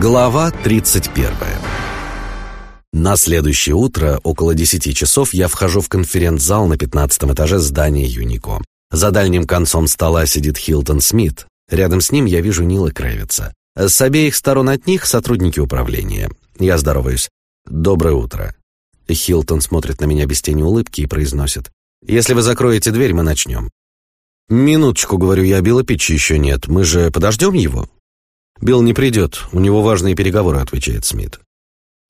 Глава 31 На следующее утро, около 10 часов, я вхожу в конференц-зал на 15 этаже здания Юнико. За дальним концом стола сидит Хилтон Смит. Рядом с ним я вижу Нила Крэвица. С обеих сторон от них сотрудники управления. Я здороваюсь. «Доброе утро». Хилтон смотрит на меня без тени улыбки и произносит. «Если вы закроете дверь, мы начнем». «Минуточку, — говорю я, — Билла Питча еще нет. Мы же подождем его?» «Билл не придет. У него важные переговоры», — отвечает Смит.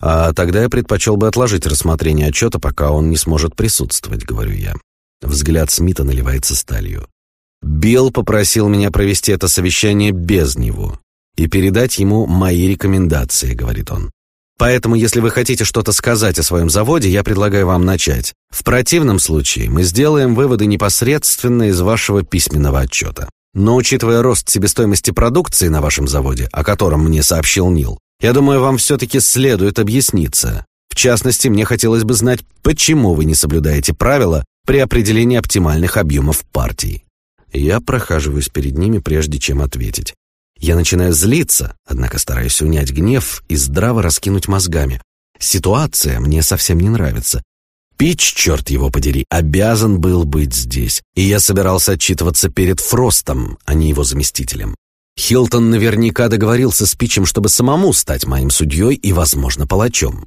«А тогда я предпочел бы отложить рассмотрение отчета, пока он не сможет присутствовать», — говорю я. Взгляд Смита наливается сталью. «Билл попросил меня провести это совещание без него и передать ему мои рекомендации», — говорит он. Поэтому, если вы хотите что-то сказать о своем заводе, я предлагаю вам начать. В противном случае мы сделаем выводы непосредственно из вашего письменного отчета. Но учитывая рост себестоимости продукции на вашем заводе, о котором мне сообщил Нил, я думаю, вам все-таки следует объясниться. В частности, мне хотелось бы знать, почему вы не соблюдаете правила при определении оптимальных объемов партий. Я прохаживаюсь перед ними, прежде чем ответить. Я начинаю злиться, однако стараюсь унять гнев и здраво раскинуть мозгами. Ситуация мне совсем не нравится. Пич, черт его подери, обязан был быть здесь, и я собирался отчитываться перед Фростом, а не его заместителем. Хилтон наверняка договорился с Питчем, чтобы самому стать моим судьей и, возможно, палачом.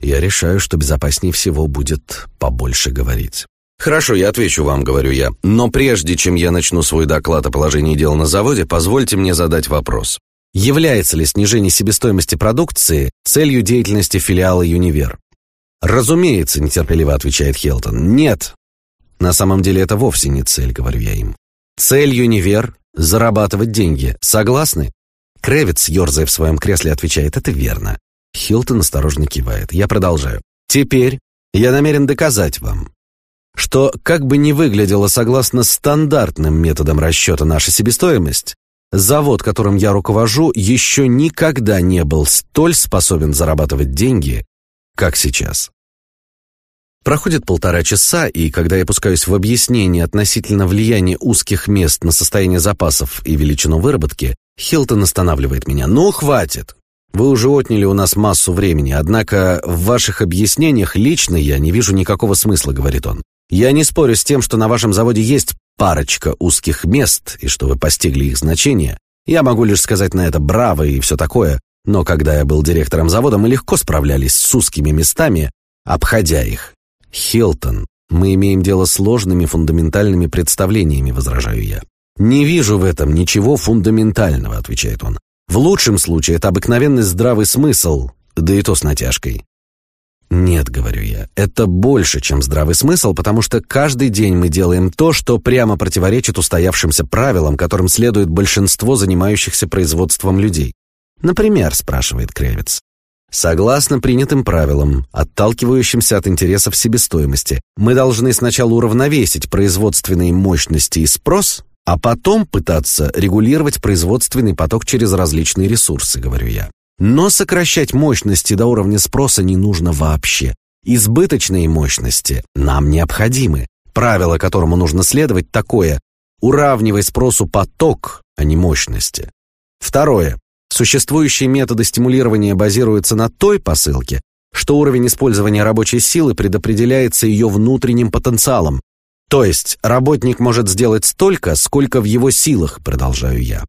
Я решаю, что безопаснее всего будет побольше говорить. «Хорошо, я отвечу вам», — говорю я. «Но прежде чем я начну свой доклад о положении дел на заводе, позвольте мне задать вопрос. Является ли снижение себестоимости продукции целью деятельности филиала «Юнивер»?» «Разумеется», — нетерпеливо отвечает Хелтон. «Нет». «На самом деле это вовсе не цель», — говорю я им. «Цель «Юнивер» — зарабатывать деньги. Согласны?» Кревиц, ерзая в своем кресле, отвечает «Это верно». Хилтон осторожно кивает. Я продолжаю. «Теперь я намерен доказать вам, что, как бы ни выглядела согласно стандартным методам расчета наша себестоимость, завод, которым я руковожу, еще никогда не был столь способен зарабатывать деньги, как сейчас. Проходит полтора часа, и когда я пускаюсь в объяснение относительно влияния узких мест на состояние запасов и величину выработки, Хилтон останавливает меня. «Ну, хватит! Вы уже отняли у нас массу времени, однако в ваших объяснениях лично я не вижу никакого смысла», — говорит он. Я не спорю с тем, что на вашем заводе есть парочка узких мест и что вы постигли их значение. Я могу лишь сказать на это браво и все такое, но когда я был директором завода, мы легко справлялись с узкими местами, обходя их. Хилтон, мы имеем дело с сложными фундаментальными представлениями, возражаю я. Не вижу в этом ничего фундаментального, отвечает он. В лучшем случае это обыкновенный здравый смысл, да и то с натяжкой. «Нет», — говорю я, — «это больше, чем здравый смысл, потому что каждый день мы делаем то, что прямо противоречит устоявшимся правилам, которым следует большинство занимающихся производством людей». «Например», — спрашивает Кревец. Согласно принятым правилам, отталкивающимся от интересов себестоимости, мы должны сначала уравновесить производственные мощности и спрос, а потом пытаться регулировать производственный поток через различные ресурсы, говорю я. Но сокращать мощности до уровня спроса не нужно вообще. Избыточные мощности нам необходимы. Правило, которому нужно следовать, такое – уравнивай спросу поток, а не мощности. Второе. Существующие методы стимулирования базируются на той посылке, что уровень использования рабочей силы предопределяется ее внутренним потенциалом. То есть работник может сделать столько, сколько в его силах, продолжаю я.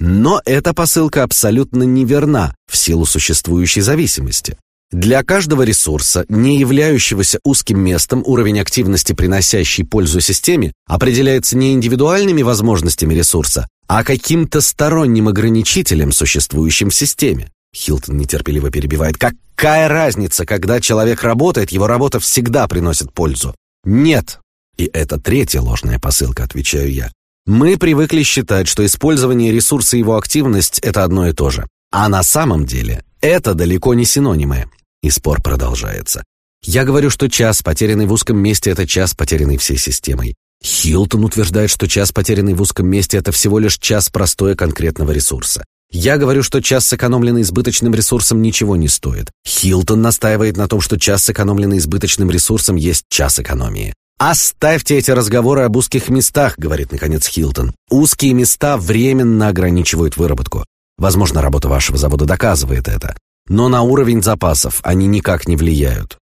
Но эта посылка абсолютно неверна в силу существующей зависимости. Для каждого ресурса, не являющегося узким местом, уровень активности, приносящий пользу системе, определяется не индивидуальными возможностями ресурса, а каким-то сторонним ограничителем, существующим в системе. Хилтон нетерпеливо перебивает. Какая разница, когда человек работает, его работа всегда приносит пользу? Нет. И это третья ложная посылка, отвечаю я. Мы привыкли считать, что использование ресурса и его активность – это одно и то же. А на самом деле это далеко не синонимы. И спор продолжается. Я говорю, что час, потерянный в узком месте, это час, потерянный всей системой. Хилтон утверждает, что час, потерянный в узком месте, это всего лишь час простоя конкретного ресурса. Я говорю, что час, сэкономленный избыточным ресурсом, ничего не стоит. Хилтон настаивает на том, что час, сэкономленный избыточным ресурсом, есть час экономии. «Оставьте эти разговоры об узких местах», — говорит наконец Хилтон. «Узкие места временно ограничивают выработку. Возможно, работа вашего завода доказывает это. Но на уровень запасов они никак не влияют.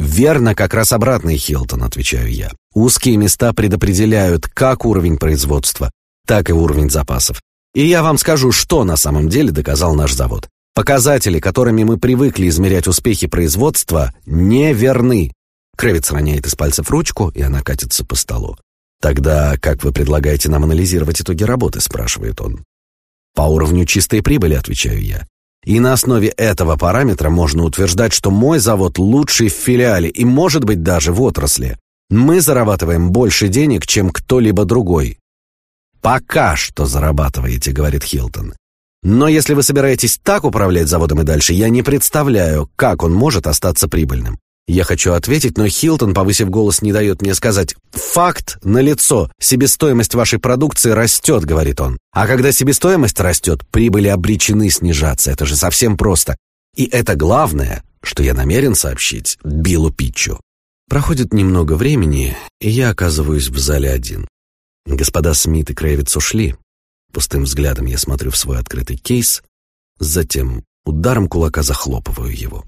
«Верно, как раз обратный, Хилтон», — отвечаю я. «Узкие места предопределяют как уровень производства, так и уровень запасов. И я вам скажу, что на самом деле доказал наш завод. Показатели, которыми мы привыкли измерять успехи производства, неверны». Крэвиц роняет из пальцев ручку, и она катится по столу. «Тогда как вы предлагаете нам анализировать итоги работы?» — спрашивает он. «По уровню чистой прибыли», — отвечаю я. И на основе этого параметра можно утверждать, что мой завод лучший в филиале и, может быть, даже в отрасли. Мы зарабатываем больше денег, чем кто-либо другой. «Пока что зарабатываете», — говорит Хилтон. «Но если вы собираетесь так управлять заводом и дальше, я не представляю, как он может остаться прибыльным. Я хочу ответить, но Хилтон, повысив голос, не дает мне сказать. «Факт налицо. Себестоимость вашей продукции растет», — говорит он. «А когда себестоимость растет, прибыли обречены снижаться. Это же совсем просто. И это главное, что я намерен сообщить Биллу Питчу». Проходит немного времени, и я оказываюсь в зале один. Господа Смит и Крэвиц ушли. Пустым взглядом я смотрю в свой открытый кейс, затем ударом кулака захлопываю его.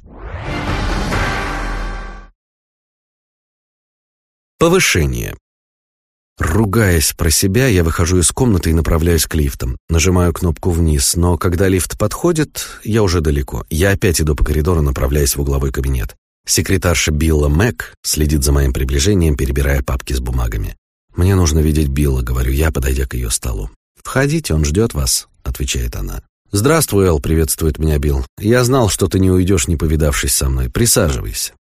Повышение. Ругаясь про себя, я выхожу из комнаты и направляюсь к лифтам. Нажимаю кнопку вниз, но когда лифт подходит, я уже далеко. Я опять иду по коридору, направляясь в угловой кабинет. Секретарша Билла Мэг следит за моим приближением, перебирая папки с бумагами. «Мне нужно видеть Билла», — говорю я, подойдя к ее столу. «Входите, он ждет вас», — отвечает она. «Здравствуй, Эл», — приветствует меня Билл. «Я знал, что ты не уйдешь, не повидавшись со мной. Присаживайся».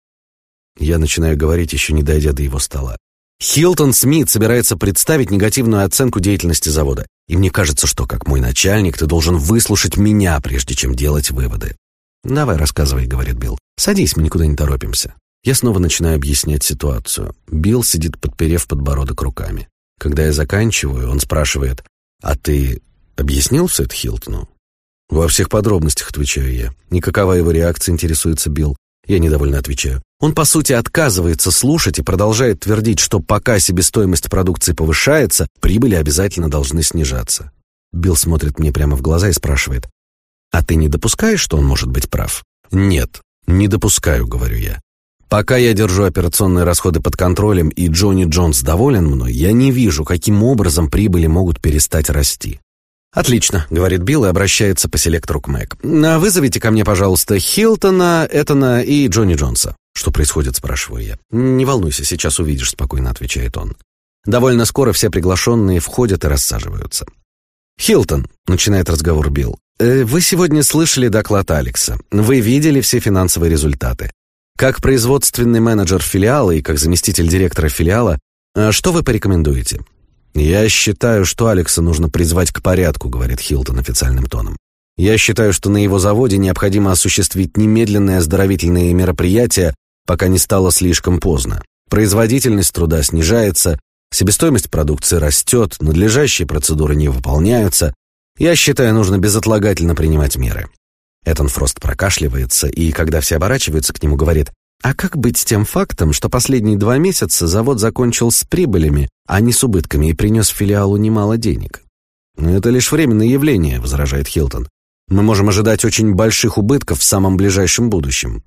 Я начинаю говорить, еще не дойдя до его стола. Хилтон Смит собирается представить негативную оценку деятельности завода. И мне кажется, что, как мой начальник, ты должен выслушать меня, прежде чем делать выводы. «Давай, рассказывай», — говорит Билл. «Садись, мы никуда не торопимся». Я снова начинаю объяснять ситуацию. Билл сидит, подперев подбородок руками. Когда я заканчиваю, он спрашивает, «А ты объяснил все это Хилтону?» «Во всех подробностях», — отвечаю я. Никакова его реакция интересуется Билл. Я недовольно отвечаю. Он, по сути, отказывается слушать и продолжает твердить, что пока себестоимость продукции повышается, прибыли обязательно должны снижаться. Билл смотрит мне прямо в глаза и спрашивает, «А ты не допускаешь, что он может быть прав?» «Нет, не допускаю», — говорю я. «Пока я держу операционные расходы под контролем и Джонни Джонс доволен мной, я не вижу, каким образом прибыли могут перестать расти. «Отлично», — говорит Билл и обращается по селектору к Мэг. «Вызовите ко мне, пожалуйста, Хилтона, Этона и Джонни Джонса». «Что происходит?» — спрашиваю я. «Не волнуйся, сейчас увидишь», — спокойно отвечает он. Довольно скоро все приглашенные входят и рассаживаются. «Хилтон», — начинает разговор Билл, э, «вы сегодня слышали доклад Алекса. Вы видели все финансовые результаты. Как производственный менеджер филиала и как заместитель директора филиала, э, что вы порекомендуете? «Я считаю, что Алекса нужно призвать к порядку», — говорит Хилтон официальным тоном. «Я считаю, что на его заводе необходимо осуществить немедленные оздоровительные мероприятия, пока не стало слишком поздно. Производительность труда снижается, себестоимость продукции растет, надлежащие процедуры не выполняются. Я считаю, нужно безотлагательно принимать меры». Этон Фрост прокашливается, и, когда все оборачиваются к нему, говорит, а как быть с тем фактом, что последние два месяца завод закончил с прибылями, а не с убытками и принес филиалу немало денег? «Это лишь временное явление», — возражает Хилтон. «Мы можем ожидать очень больших убытков в самом ближайшем будущем».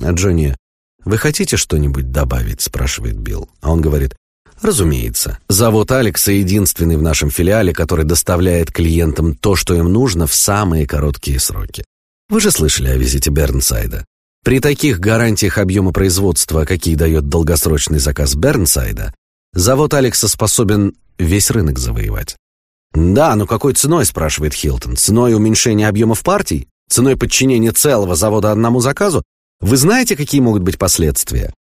«А Джонни, вы хотите что-нибудь добавить?» — спрашивает Билл. А он говорит, «Разумеется. Завод Алекса единственный в нашем филиале, который доставляет клиентам то, что им нужно в самые короткие сроки. Вы же слышали о визите Бернсайда. При таких гарантиях объема производства, какие дает долгосрочный заказ Бернсайда, завод Алекса способен весь рынок завоевать. «Да, но какой ценой?» – спрашивает Хилтон. «Ценой уменьшения объемов партий? Ценой подчинения целого завода одному заказу? Вы знаете, какие могут быть последствия?»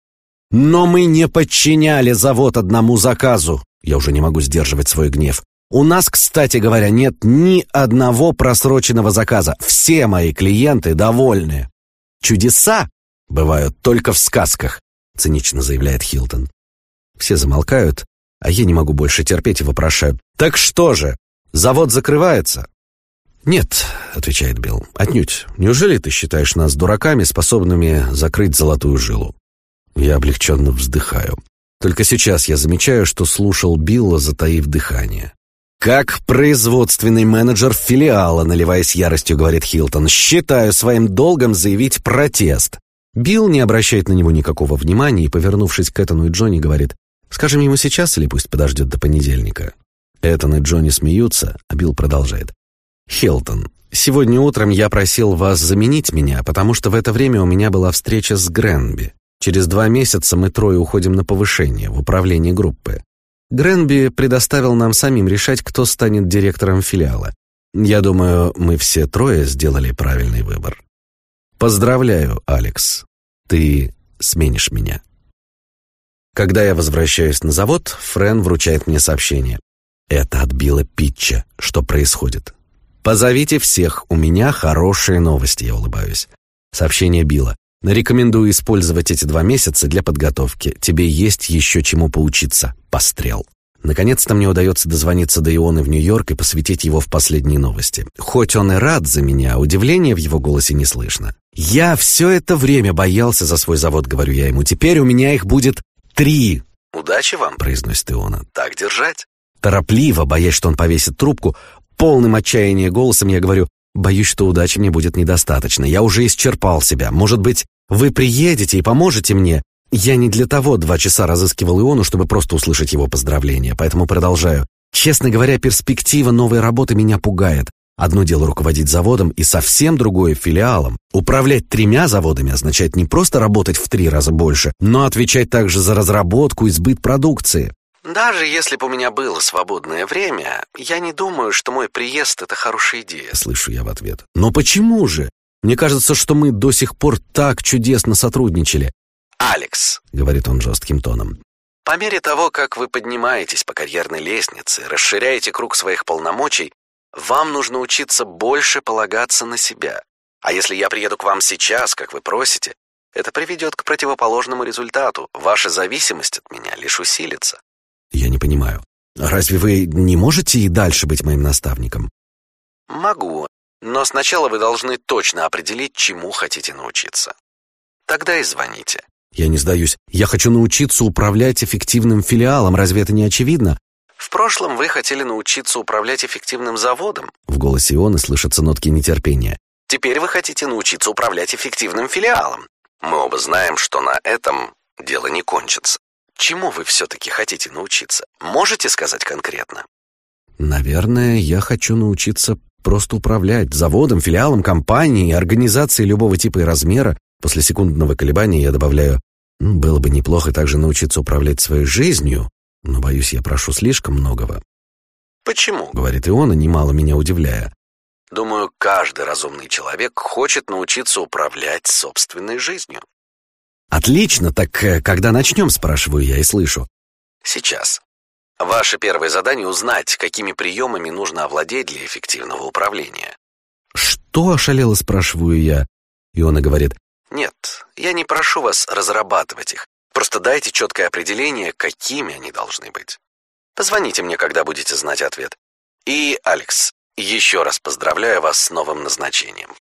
«Но мы не подчиняли завод одному заказу!» Я уже не могу сдерживать свой гнев. «У нас, кстати говоря, нет ни одного просроченного заказа. Все мои клиенты довольны!» Чудеса бывают только в сказках, цинично заявляет Хилтон. Все замолкают, а я не могу больше терпеть и вопрошаю. Так что же, завод закрывается? «Нет», — отвечает Билл, — «отнюдь. Неужели ты считаешь нас дураками, способными закрыть золотую жилу?» Я облегченно вздыхаю. Только сейчас я замечаю, что слушал Билла, затаив дыхание. Как производственный менеджер филиала, наливаясь яростью, говорит Хилтон, считаю своим долгом заявить протест. Билл не обращает на него никакого внимания и, повернувшись к Этану и Джонни, говорит, «Скажем ему сейчас или пусть подождет до понедельника?» Этан и Джонни смеются, а Билл продолжает. «Хилтон, сегодня утром я просил вас заменить меня, потому что в это время у меня была встреча с Гренби. Через два месяца мы трое уходим на повышение в управлении группы. Гренби предоставил нам самим решать, кто станет директором филиала. Я думаю, мы все трое сделали правильный выбор. Поздравляю, Алекс. Ты сменишь меня. Когда я возвращаюсь на завод, Френ вручает мне сообщение. Это отбило Питча. Что происходит? Позовите всех, у меня хорошие новости, я улыбаюсь. Сообщение Билла. Рекомендую использовать эти два месяца для подготовки. Тебе есть еще чему поучиться. Пострел. Наконец-то мне удается дозвониться до Ионы в Нью-Йорк и посвятить его в последние новости. Хоть он и рад за меня, удивления в его голосе не слышно. «Я все это время боялся за свой завод», — говорю я ему. «Теперь у меня их будет три». «Удачи вам», — произносит Иона. «Так держать». Торопливо, боясь, что он повесит трубку, полным отчаяния голосом я говорю, «Боюсь, что удачи мне будет недостаточно. Я уже исчерпал себя. Может быть, вы приедете и поможете мне. Я не для того два часа разыскивал Иону, чтобы просто услышать его поздравления, поэтому продолжаю. Честно говоря, перспектива новой работы меня пугает. Одно дело руководить заводом, и совсем другое — филиалом. Управлять тремя заводами означает не просто работать в три раза больше, но отвечать также за разработку и сбыт продукции. «Даже если бы у меня было свободное время, я не думаю, что мой приезд — это хорошая идея», — слышу я в ответ. «Но почему же? Мне кажется, что мы до сих пор так чудесно сотрудничали. «Алекс», — говорит он жестким тоном, «по мере того, как вы поднимаетесь по карьерной лестнице, расширяете круг своих полномочий, вам нужно учиться больше полагаться на себя. А если я приеду к вам сейчас, как вы просите, это приведет к противоположному результату. Ваша зависимость от меня лишь усилится». «Я не понимаю. Разве вы не можете и дальше быть моим наставником?» «Могу, но сначала вы должны точно определить, чему хотите научиться. Тогда и звоните. Я не сдаюсь. Я хочу научиться управлять эффективным филиалом. Разве это не очевидно? В прошлом вы хотели научиться управлять эффективным заводом. В голосе Ионы слышатся нотки нетерпения. Теперь вы хотите научиться управлять эффективным филиалом. Мы оба знаем, что на этом дело не кончится. Чему вы все-таки хотите научиться? Можете сказать конкретно? Наверное, я хочу научиться Просто управлять заводом, филиалом, компанией, организацией любого типа и размера. После секундного колебания я добавляю, было бы неплохо также научиться управлять своей жизнью, но, боюсь, я прошу слишком многого. «Почему?» — говорит Иона, немало меня удивляя. «Думаю, каждый разумный человек хочет научиться управлять собственной жизнью». «Отлично, так э, когда начнем?» — спрашиваю я и слышу. «Сейчас. Ваше первое задание — узнать, какими приемами нужно овладеть для эффективного управления. «Что?» — ошалело спрашиваю я. И он и говорит, «Нет, я не прошу вас разрабатывать их. Просто дайте четкое определение, какими они должны быть. Позвоните мне, когда будете знать ответ. И, Алекс, еще раз поздравляю вас с новым назначением.